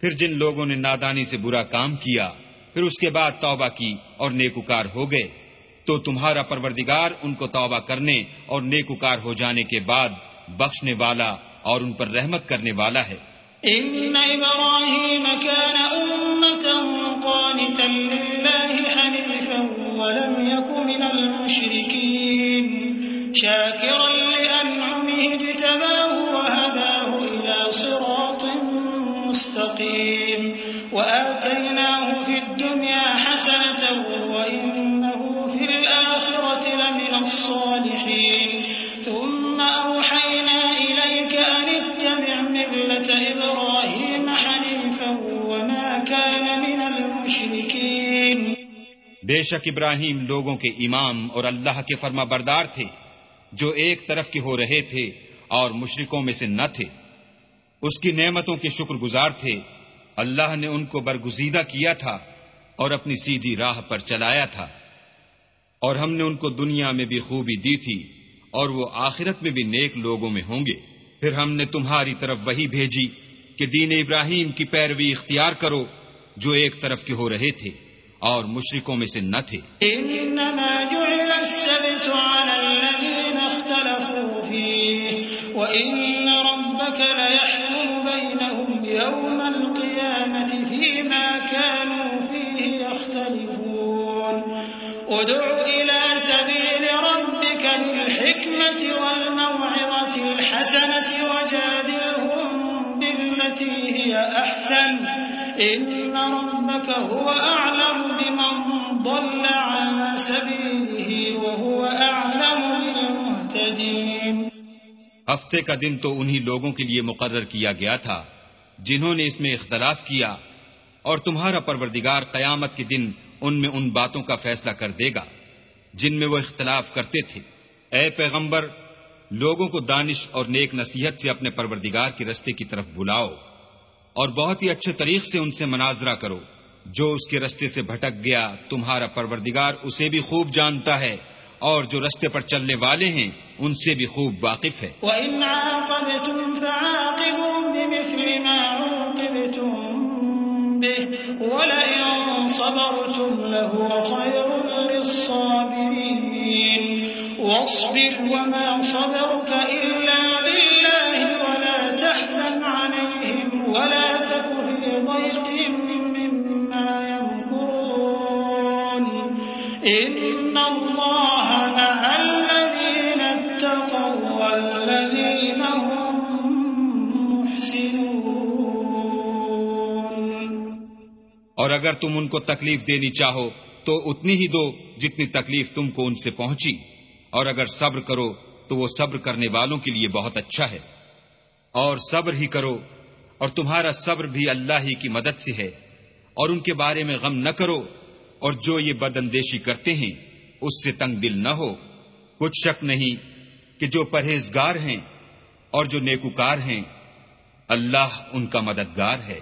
پھر جن لوگوں نے نادانی سے برا کام کیا، پھر اس کے بعد توبہ کی اور نیکوکار ہو گئے۔ تو تمہارا پروردگار ان کو توبہ کرنے اور نیکوکار ہو جانے کے بعد بخشنے والا اور ان پر رحمت کرنے والا ہے۔ ان ابراہیم كان امتا قانتا لله حنیفا ولم يكن من المشركين شاكرا لانعمه اجتباه وهداه الى صراط مستقيم واتيناه في الدنيا حسنه وانه في الاخره لمن الصالحين ثم اوحينا اليك ان اتبع مله ابراهيم حنيفا وما كان من المشركين بے شک ابراہیم لوگوں کے امام اور اللہ کے فرما بردار تھے۔ جو ایک طرف کے ہو رہے تھے اور مشرکوں میں سے نہ تھے۔ اس کی نعمتوں کے شکر گزار تھے۔ اللہ نے ان کو برگزیدہ کیا تھا اور اپنی سیدھی راہ پر چلایا تھا۔ اور ہم نے ان کو دنیا میں بھی خوبی دی تھی اور وہ آخرت میں بھی نیک لوگوں میں ہوں گے۔ پھر ہم نے تمہاری طرف وہی بھیجی کہ دین ابراہیم کی پیروی اختیار کرو جو ایک طرف کے ہو رہے تھے۔ اور مشرکوں میں سے نہ تھے۔ انما جعل السبت على الذين اختلفوا فيه، وان ربك ليحكم بينهم يوم القيامه فيما كانوا فيه يختلفون. ادع الى سبيل ربك بالحكمه والموعظه الحسنه وجادلهم بالتي هي احسن ان ربك هو اعلم بمن ضل عن سبيله وهو اعلم بالمهتدين ہفتے کا دن تو انہی لوگوں کے لیے مقرر کیا گیا تھا جنہوں نے اس میں اختلاف کیا اور تمہارا پروردگار قیامت کے دن ان میں ان باتوں کا فیصلہ کر دے گا جن میں وہ اختلاف کرتے تھے۔ اے پیغمبر لوگوں کو دانش اور نیک نصیحت سے اپنے پروردگار کے رستے کی طرف بلاؤ اور بہت ہی اچھے طریق سے ان سے مناظرہ کرو۔ جو اس کے رستے سے بھٹک گیا، تمہارا پروردگار اسے بھی خوب جانتا ہے اور جو رستے پر چلنے والے ہیں، ان سے بھی خوب واقف ہے۔ وَإِنْ عَاقَبْتُمْ فَعَاقِبُوا بِمِثْلِ مَا عُوقِبْتُمْ بِهِ صَبَرْتُمْ لَهُوَ خَيْرٌ لِلصَّابِرِينَ وَاصْبِرْ وَمَا صَبَرُكَ إِلَّا بِاللَّهِ وَلَا تَحْزَنْ عَلَيْهِمْ وَلَا تَكُ فِي ضَيْقٍ مِّمَّا يَمْكُرُونَ. إِنَّ اللَّهَ مَعَ الَّذِينَ اتَّقَوا وَالَّذِينَ هُم مُّحْسِنُونَ. اور اگر تم ان کو تکلیف دینی چاہو تو اتنی ہی دو جتنی تکلیف تم کو ان سے پہنچی۔ اور اگر صبر کرو تو وہ صبر کرنے والوں کے لیے بہت اچھا ہے۔ اور صبر ہی کرو، اور تمہارا صبر بھی اللہ ہی کی مدد سے ہے۔ اور ان کے بارے میں غم نہ کرو، اور جو یہ بد اندیشی کرتے ہیں، اس سے تنگ دل نہ ہو۔ کچھ شک نہیں کہ جو پرہیزگار ہیں اور جو نیکوکار ہیں، اللہ ان کا مددگار ہے۔